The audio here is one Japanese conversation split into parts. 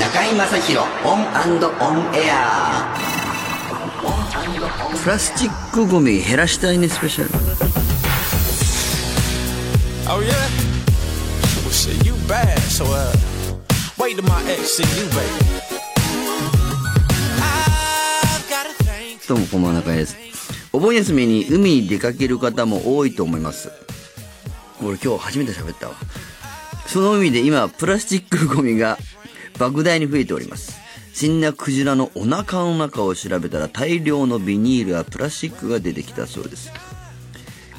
中居正広オンオンエアプラスチックゴミ減らしたいねスペシャル Oh yeah? Well shit, you bad, so uh wait till my ex see you, baby. どうもこんばんは中居ですお盆休みに海に出かける方も多いと思います。俺今日初めて喋ったわ。その海で今プラスチックゴミが莫大に増えております。死んだクジラのお腹の中を調べたら大量のビニールやプラスチックが出てきたそうです。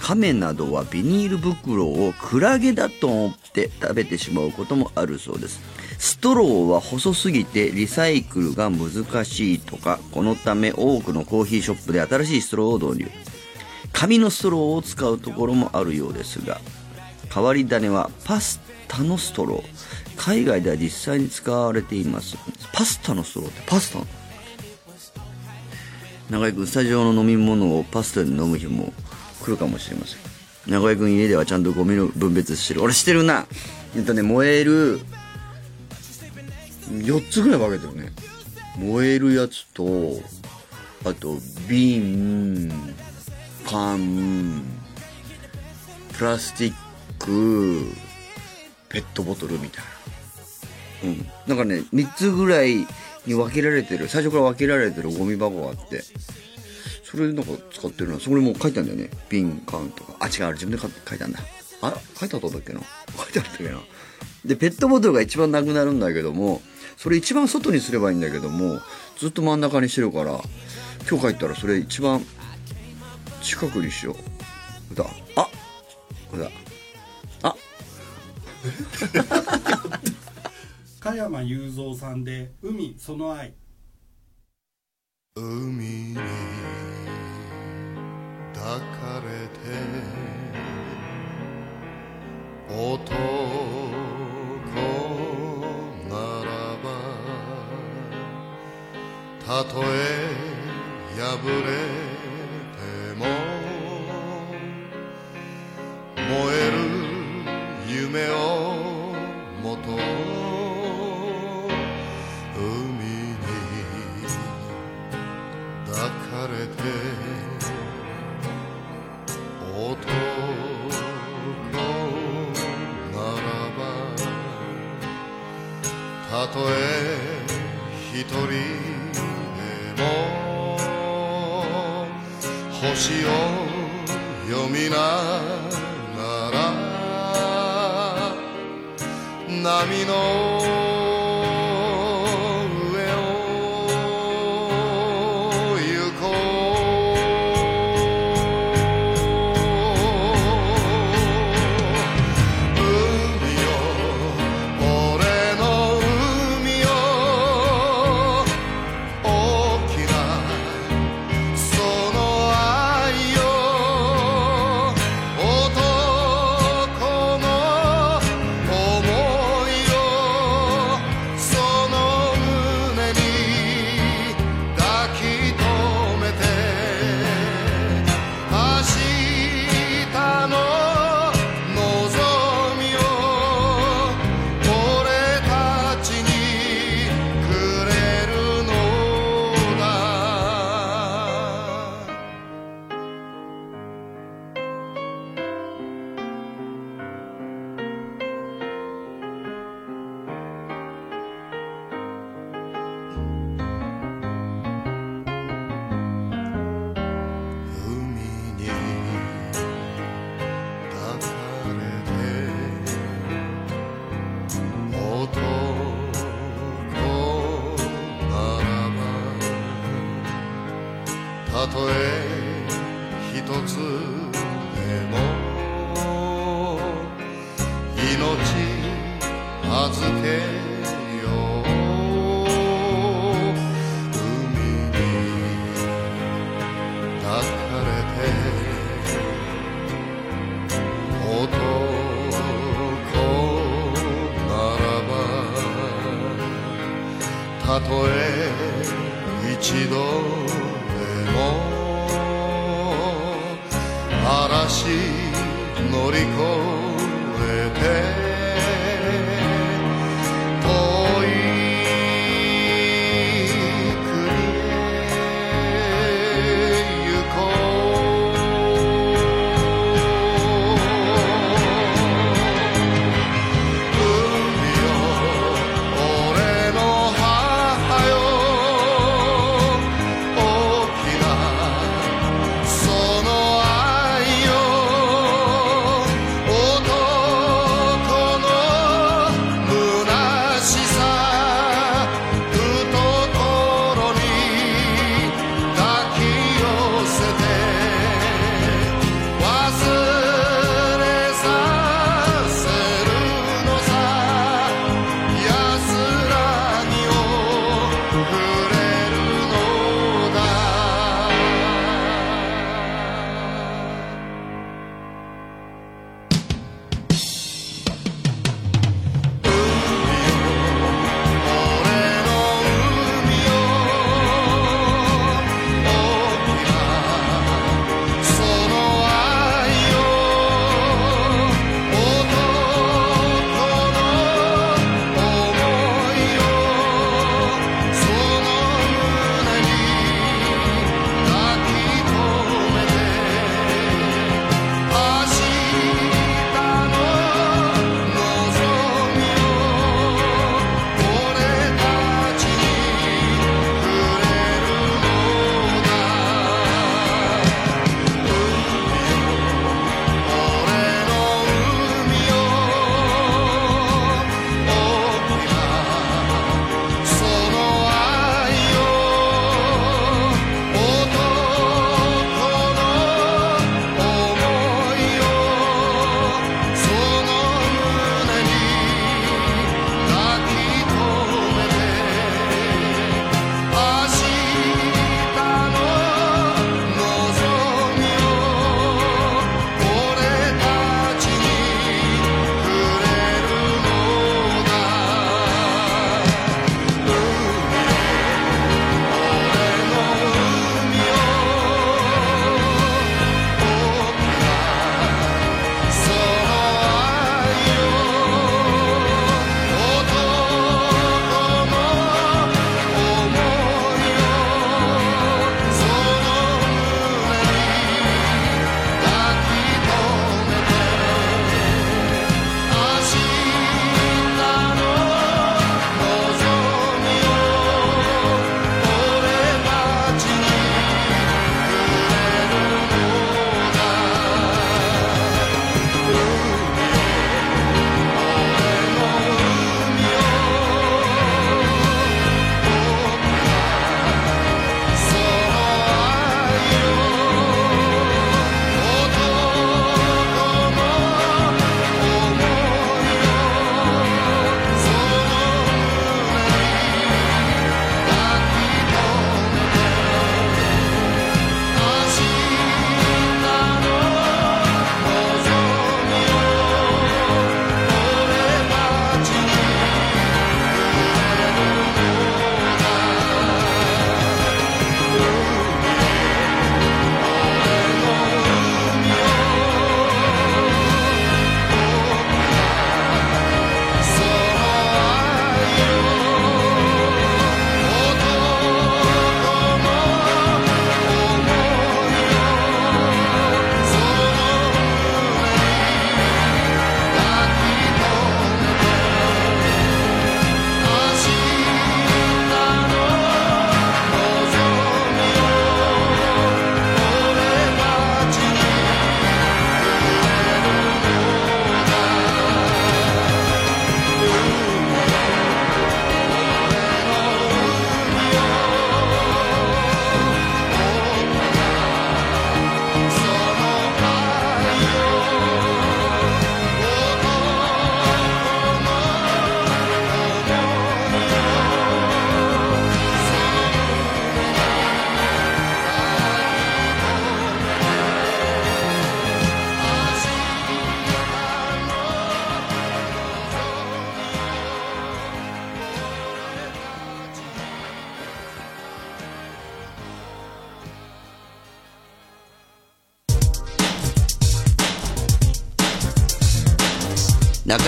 亀などはビニール袋をクラゲだと思って食べてしまうこともあるそうです。ストローは細すぎてリサイクルが難しいとかこのため多くのコーヒーショップで新しいストローを導入。紙のストローを使うところもあるようですが変わり種はパスタのストロー。海外では実際に使われています。パスタのストローってパスタなの？中居君スタジオの飲み物をパスタで飲む日も来るかもしれません。中居君家ではちゃんとゴミの分別してる俺してるな。えっとね燃える4つぐらい分けてるね。燃えるやつとあと瓶缶プラスチックペットボトルみたいな。うん。なんかね3つぐらいに分けられてる。最初から分けられてるゴミ箱があって。それでなんか使ってるなそれも書いてあるんだよね。瓶缶とか。あ違うあれ自分で書書いたんだ。あ書いてあったんだっけな？書いてあったっけな。でペットボトルが一番なくなるんだけどもそれ一番外にすればいいんだけどもずっと真ん中にしてるから今日帰ったらそれ一番近くにしよう。だあ！だあ！加山雄三さんで「海その愛」海に抱かれて男ならばたとえ破れても燃える夢を canción. たとえ一つでも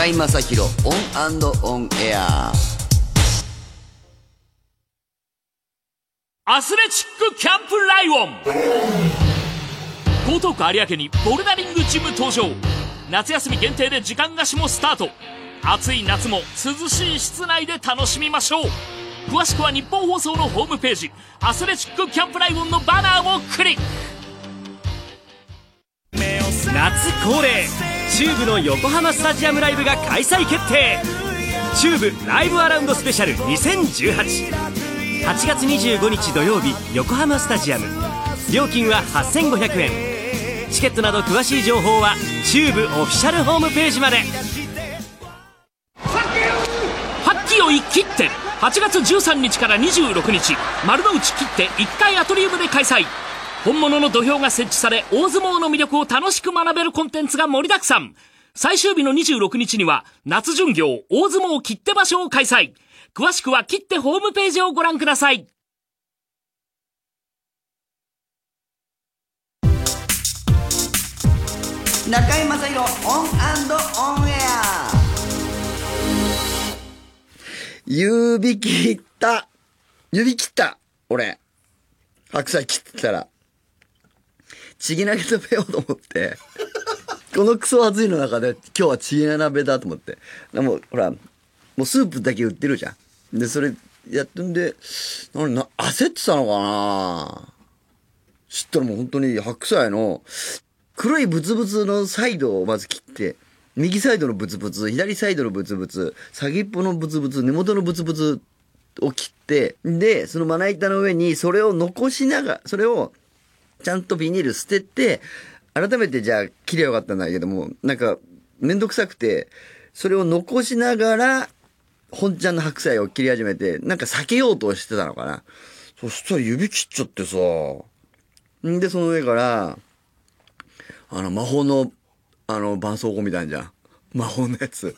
居正広 ON AND ON AIR。アスレチックキャンプライオン。江東区有明にボルダリングジム登場。夏休み限定で時間貸しもスタート。暑い夏も涼しい室内で楽しみましょう。詳しくはニッポン放送のホームページアスレチックキャンプライオンのバナーをクリック。夏恒例チューブの横浜スタジアムライブが開催決定。チューブライブアラウンドスペシャル20188月25日土曜日横浜スタジアム。料金は8500円。チケットなど詳しい情報はチューブオフィシャルホームページまで。8期を一切って。8月13日から26日。丸の内切って1階アトリウムで開催。本物の土俵が設置され大相撲の魅力を楽しく学べるコンテンツが盛りだくさん。最終日の26日には夏巡業大相撲 KITTE 場所を開催。詳しくは KITTE ホームページをご覧ください。中居正広 ON AND ON AIR。指切った指切った俺。白菜切ってたら。ちぎ鍋食べようと思って。このクソ暑いの中で今日はちぎ鍋だと思って。でもほらもうスープだけ売ってるじゃん。でそれやってんでなな焦ってたのかな。知ったらもう本当に白菜の黒いブツブツのサイドをまず切って、右サイドのブツブツ、左サイドのブツブツ、先っぽのブツブツ、根元のブツブツを切って、で、そのまな板の上にそれを残しながら、それをちゃんとビニール捨てて、改めてじゃあ切りゃよかったんだけども、なんかめんどくさくて、それを残しながら、本ちゃんの白菜を切り始めて、なんか避けようとしてたのかな。そしたら指切っちゃってさ。んで、その上から、あの、魔法の、あの、絆創膏みたいじゃん。魔法のやつ。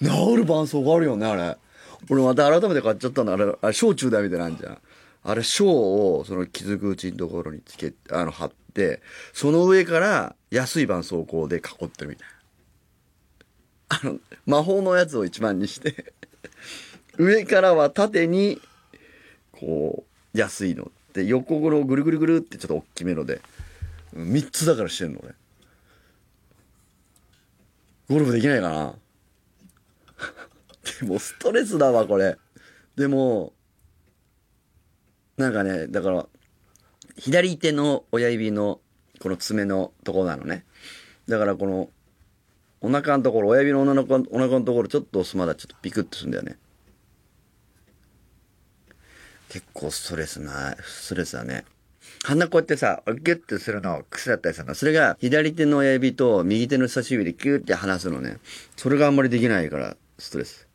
治る絆創膏あるよね、あれ。俺また改めて買っちゃったんだ。あれ、あれ、小中大みたいなんじゃん。あれ、小を、その傷口のところにつけ、あの、貼って、その上から安い絆創膏で囲ってるみたいな。あの、魔法のやつを一番にして、上からは縦に、こう、安いの。で、横頃ぐるぐるぐるってちょっと大きめので、3つだからしてんの俺。ゴルフできないかな でもストレスだわ、これ。でも、なんかね、だから、左手の親指のこの爪のところなのね。だからこの、お腹のところ、親指のお腹のお腹のところちょっと押すまだちょっとピクッとするんだよね。結構ストレスな、ストレスだね。鼻こうやってさ、ギュッてするの癖だったりするの。それが左手の親指と右手の人差し指でギュッて離すのね。それがあんまりできないから、ストレス。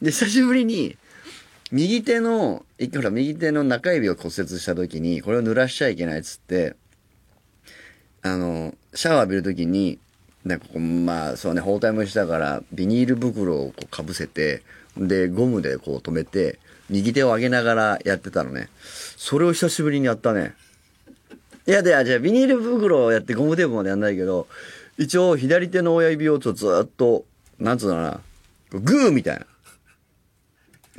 で、久しぶりに、右手の、ほら、右手の中指を骨折した時に、これを濡らしちゃいけないっつって、あの、シャワー浴びる時に、なんかこう、まあ、そうね、包帯もしたから、ビニール袋をこうかぶせて、で、ゴムでこう止めて、右手を上げながらやってたのね。それを久しぶりにやったね。いや、で、あじゃあビニール袋をやってゴムテープまでやんないけど、一応左手の親指をちょっとずっと、なんつうのかな、グーみたいな。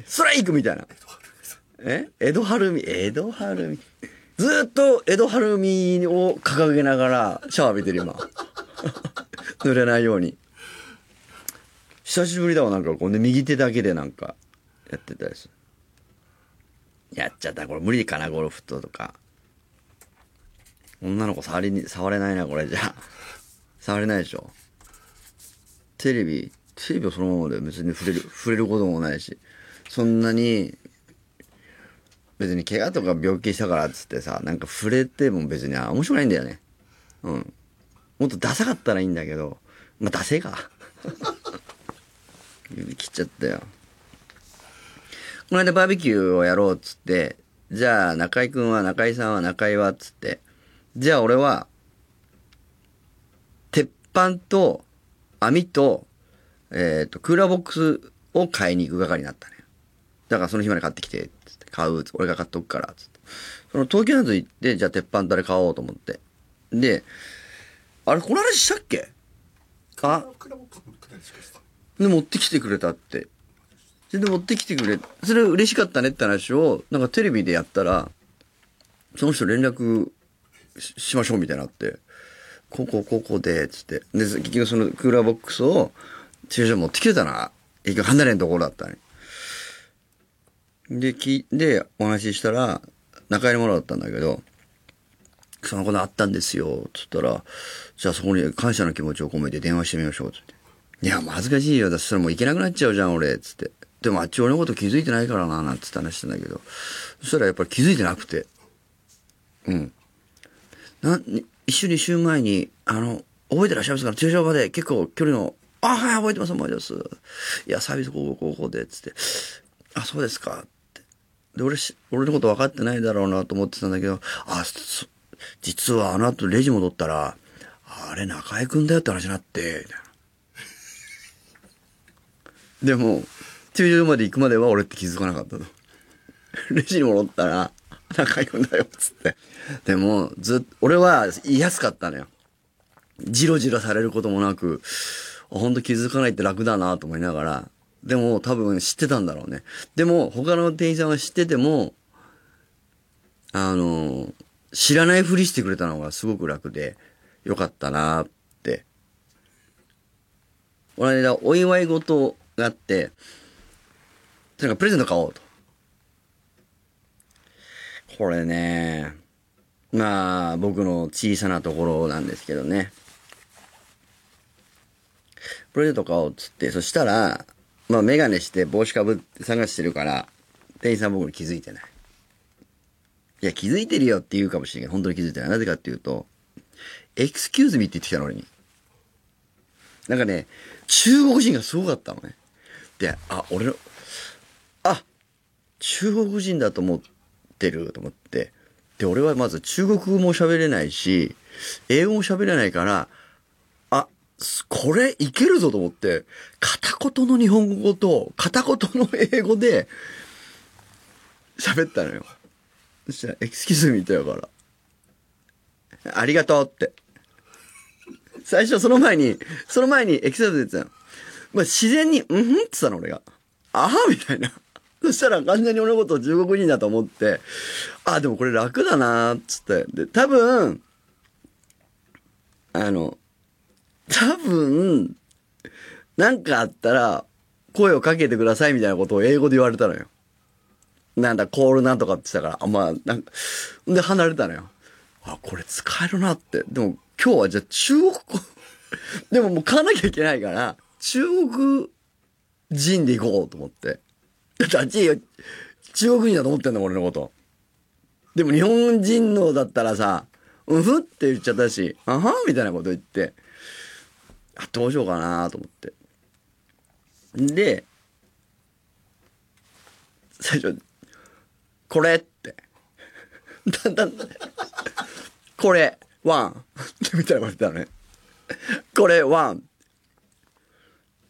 ストライクみたいな。え？江戸晴美、江戸晴美。ずっと江戸晴美を掲げながらシャワー浴びてる今。濡れないように。久しぶりだわ、なんかこうね、右手だけでなんかやってたりする。やっちゃった。これ無理かな、ゴルフとか。女の子触りに、触れないな、これじゃ。触れないでしょ。テレビ、テレビはそのままで別に触れる、触れることもないし。そんなに、別に怪我とか病気したからっつってさ、なんか触れても別にあ面白くないんだよね。うん。もっとダサかったらいいんだけど、まあ、ダセか。指 切っちゃったよ。この間バーベキューをやろうっつって、じゃあ中井くんは中井さんは中井はっつって、じゃあ俺は、鉄板と網と、えっ、と、クーラーボックスを買いに行く係になったね。だからその日まで買ってきて、つって、買う、俺が買っとくから、つって。その東京のやつ行って、じゃあ鉄板誰買おうと思って。で、あれ、この話したっけ？か？で、持ってきてくれたって。それで持ってきてくれ、それ嬉しかったねって話を、なんかテレビでやったら、その人連絡しましょうみたいになって、ここここうで、つって。で、結局そのクーラーボックスを駐車場持ってきてたな。結局離れんところだったね。で、き、で、お話ししたら、中入り物だったんだけど、そのことあったんですよ、つったら、じゃあそこに感謝の気持ちを込めて電話してみましょう、つって。いや、恥ずかしいよ。だそれもう行けなくなっちゃうじゃん、俺、つって。でもあっち俺のこと気づいてないからな、なんつって話してんだけど。そしたらやっぱり気づいてなくて。うん。な、一週二週前に、あの、覚えてらっしゃいますか？ら、駐車場で結構距離の、あ、はい、覚えてます、覚えてます。いや、サービスこうこうこうで、つって。あ、そうですか、で、俺し、俺のこと分かってないだろうなと思ってたんだけど、あ、そ実はあの後レジ戻ったら、あれ中居くんだよって話になって、みたいな。でも、駐車場まで行くまでは俺って気づかなかったの。レジに戻ったら、中居くんだよっ、つって。でも、ずっ俺は言いやすかったのよ。じろじろされることもなく、ほんと気づかないって楽だなと思いながら、でも多分知ってたんだろうね。でも、他の店員さんは知ってても、あの、知らないふりしてくれたのがすごく楽で、よかったなって。この間、お祝い事があって、なんかプレゼント買おうと。これね、まあ、僕の小さなところなんですけどね。プレゼント買おうっつって、そしたら、まあ、メガネして帽子かぶって探してるから、店員さん僕に気づいてない。いや、気づいてるよって言うかもしれない、本当に気づいてない。なぜかっていうと、エクスキューズミって言ってきたの、俺に。なんかね、中国人がすごかったのね。で、あ、俺の、あ、中国人だと思ってると思って。で、俺はまず中国語も喋れないし、英語も喋れないから、これいけるぞと思って、片言の日本語と片言の英語で喋ったのよ。そしたら、 excuse me って言うから、ありがとうって。最初その前に、その前に excuse me って言ってたの。まあ、自然に、うんふんって言ったの俺が。あはみたいな。そしたら完全に俺のことを中国人だと思って、あ、でもこれ楽だなーっつって。で、多分、あの、多分、なんかあったら、声をかけてくださいみたいなことを英語で言われたのよ。なんだ、コールなんとかって言ったから、あ、まあ、なんか、で、離れたのよ。あ、これ使えるなって。でも、今日はじゃあ中国語、でももう買わなきゃいけないから、中国人で行こうと思って。だってあっち、中国人だと思ってんだ、俺のこと。でも日本人のだったらさ、うふって言っちゃったし、あはみたいなこと言って、どうしようかなと思って。で、最初、これって。だんだん、これ、ワン。ってみたいなこと言ったのね。これ、ワン。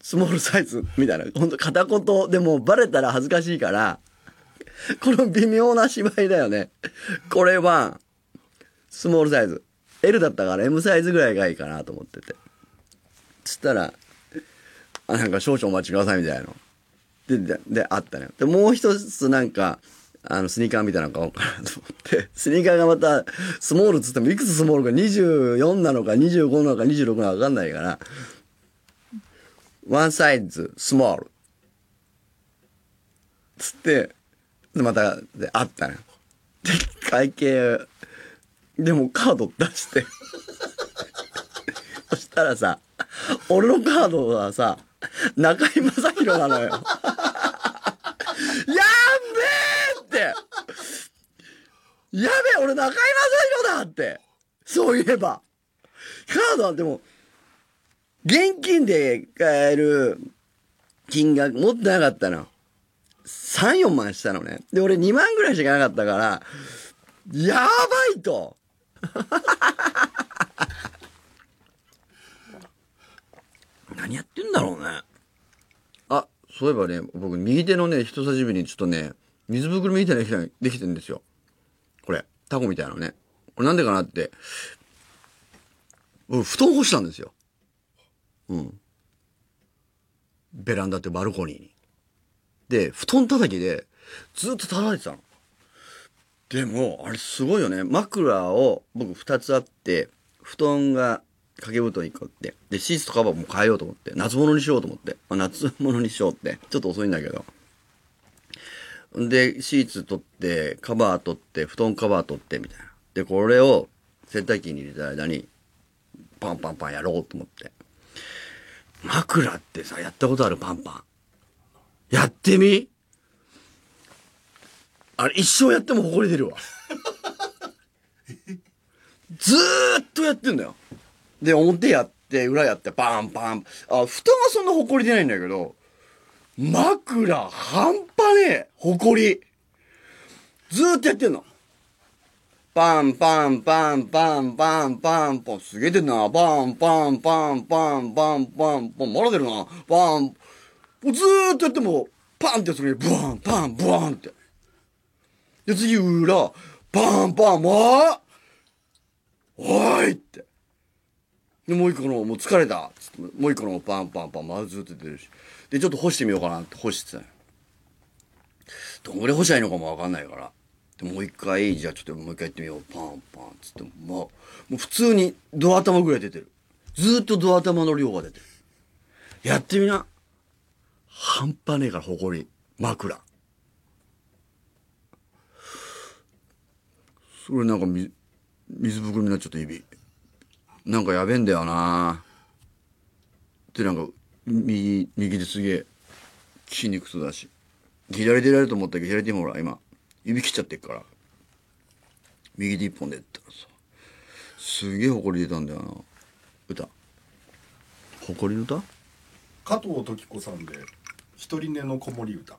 スモールサイズみたいな。ほんと片言でもバレたら恥ずかしいから、この微妙な芝居だよね。これは、スモールサイズ。L だったから M サイズぐらいがいいかなと思ってて。つったら、あ、なんか少々お待ちくださいみたいなの。で、で、であったのよ。で、もう一つなんか、あの、スニーカーみたいなの買おうかなと思って、スニーカーがまた、スモールっつってもいくつスモールか24なのか25なのか26なのかわかんないから、ワンサイズ、スモール。つって、で、また、で、あったのよ。で、会計、でもカード出して。そしたらさ、俺のカードはさ、中居正広なのよ。やんべえってやべえ俺中居正広だってそういえば。カードはでも、現金で買える金額持ってなかったの。3、4万したのね。で、俺2万ぐらいしかなかったから、やばいと何やってんだろうね。あ、そういえばね、僕、右手のね、人差し指にちょっとね、水袋みたいなのができてるんですよ。これ、タコみたいなのね。これなんでかなって、僕、布団干したんですよ。うん。ベランダってバルコニーに。で、布団叩きで、ずっと叩いてたの。でも、あれすごいよね。枕を僕二つあって、布団が掛け布団に個あって、で、シーツとカバーも変えようと思って、夏物にしようと思って、あ夏物にしようって、ちょっと遅いんだけど。で、シーツ取って、カバー取って、布団カバー取って、みたいな。で、これを洗濯機に入れた間に、パンパンパンやろうと思って。枕ってさ、やったことあるパンパン。やってみ？あれ、一生やっても埃出るわ。ずーっとやってんだよ。で、表やって、裏やって、パンパン。あ、布団はそんな埃出ないんだけど、枕、半端ねえ、埃。ずーっとやってんの。パンパンパンパンパンパンパン、すげえ出んな。パンパンパンパンパンパンパン、まだ出るな。パン、もうずーっとやっても、パンってやつに、ブワン、パン、ブワンって。で、次、裏、パンパン、もうおいって。で、もう一個の、もう疲れた。もう一個のパンパンパン、まずっと出るし。で、ちょっと干してみようかなって干してた。どんぐらい干しゃいいのかもわかんないから。で、もう一回、じゃあちょっともう一回やってみよう。パンパン、つって、もう、もう普通にドア頭ぐらい出てる。ずっとドア頭の量が出てる。やってみな。半端ねえから、ほこり。枕。それなんかみ、水ぶくみになっちゃった指。なんかやべえんだよなで、なんか、右、右ですげえ、筋肉痛だし。左でやれると思ったけど、左でもほら、今、指切っちゃってっから。右で一本でやったらさ、すげえ埃出たんだよな歌。埃の歌？加藤時子さんで一人寝の子守歌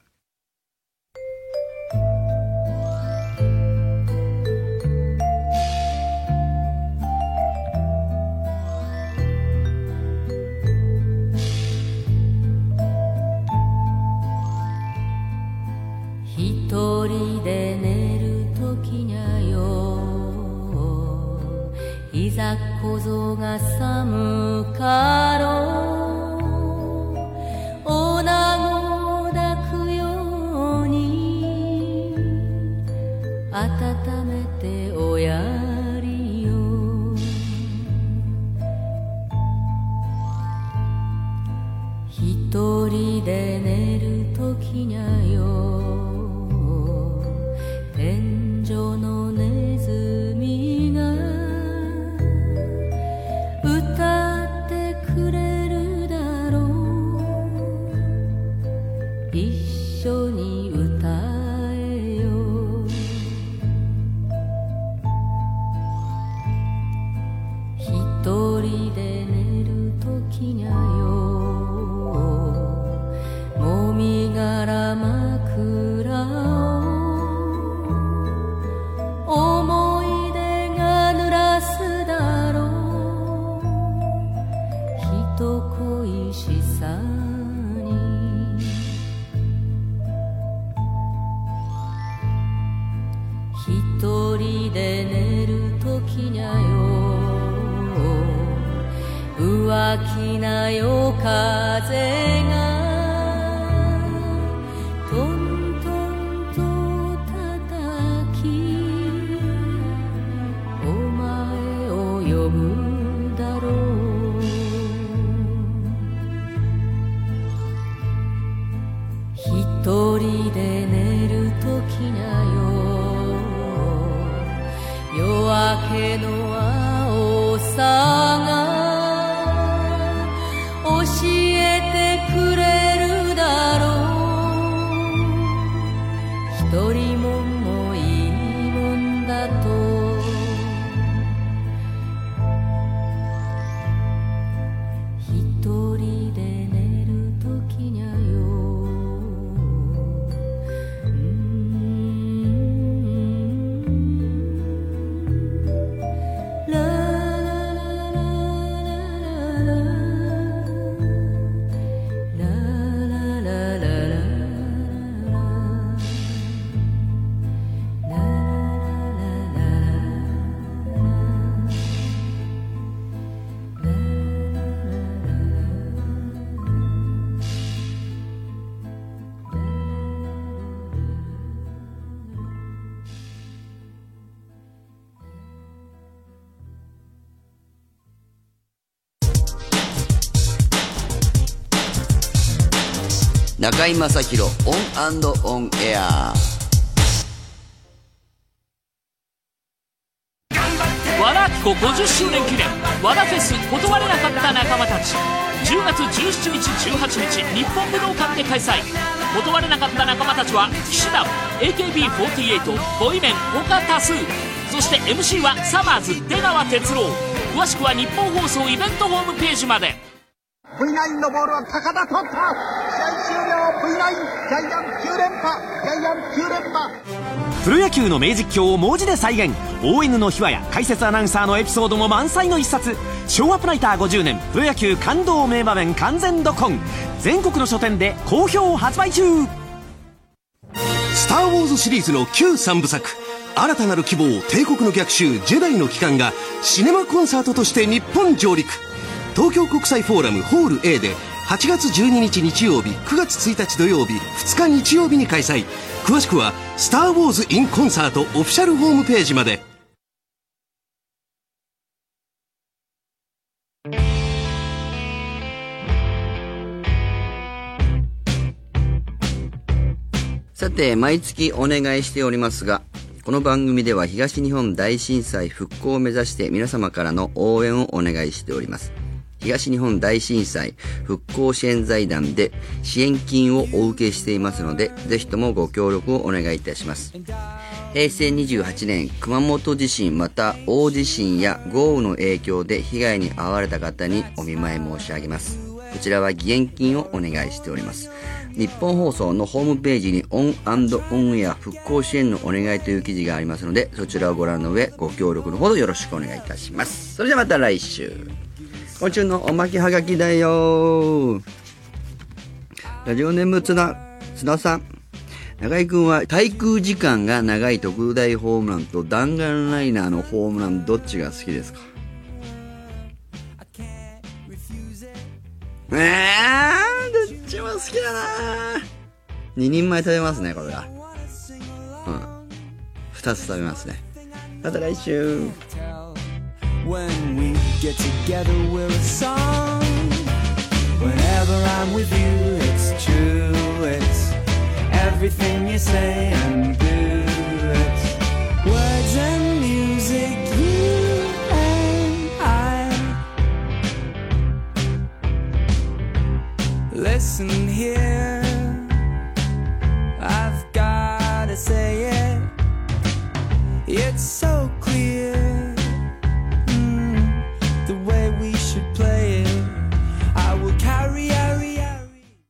中居正広オンオンエア。和田アキ子50周年記念和田フェス断れなかった仲間たち。10月17日18日日本武道館で開催。断れなかった仲間たちは氣志團 AKB48 ボイメン他多数。そして MC はさまぁ〜ず出川哲朗。詳しくはニッポン放送イベントホームページまで。V9 のボールは高田取った終了。V9 ジャイアン9連覇。ジャイアン9連覇。プロ野球の名実況を文字で再現。ON の秘話や解説アナウンサーのエピソードも満載の一冊。昭和プライター50年。プロ野球感動名場面完全ドコン。全国の書店で好評発売中。スター・ウォーズシリーズの旧3部作。新たなる希望帝国の逆襲ジェダイの帰還がシネマコンサートとして日本上陸。東京国際フォーラムホール A で8月12日日曜日9月1日土曜日2日日曜日に開催詳しくは「スター・ウォーズ・イン・コンサート」オフィシャルホームページまでさて、毎月お願いしておりますが、この番組では東日本大震災復興を目指して皆様からの応援をお願いしております。東日本大震災復興支援財団で支援金をお受けしていますので、ぜひともご協力をお願いいたします。平成28年熊本地震また大地震や豪雨の影響で被害に遭われた方にお見舞い申し上げます。こちらは義援金をお願いしております。日本放送のホームページにオンオンエア復興支援のお願いという記事がありますので、そちらをご覧の上、ご協力のほどよろしくお願いいたします。それではまた来週。今週のおまけはがきだよラジオネームつな、津田さん。中井くんは滞空時間が長い特大ホームランと弾丸ライナーのホームランどっちが好きですか？えー、どっちも好きだな2人前食べますね、これは。うん。2つ食べますね。また来週。Get together, we're a song. Whenever I'm with you, it's true. It's everything you say and do. It's words and music, you and I. Listen here.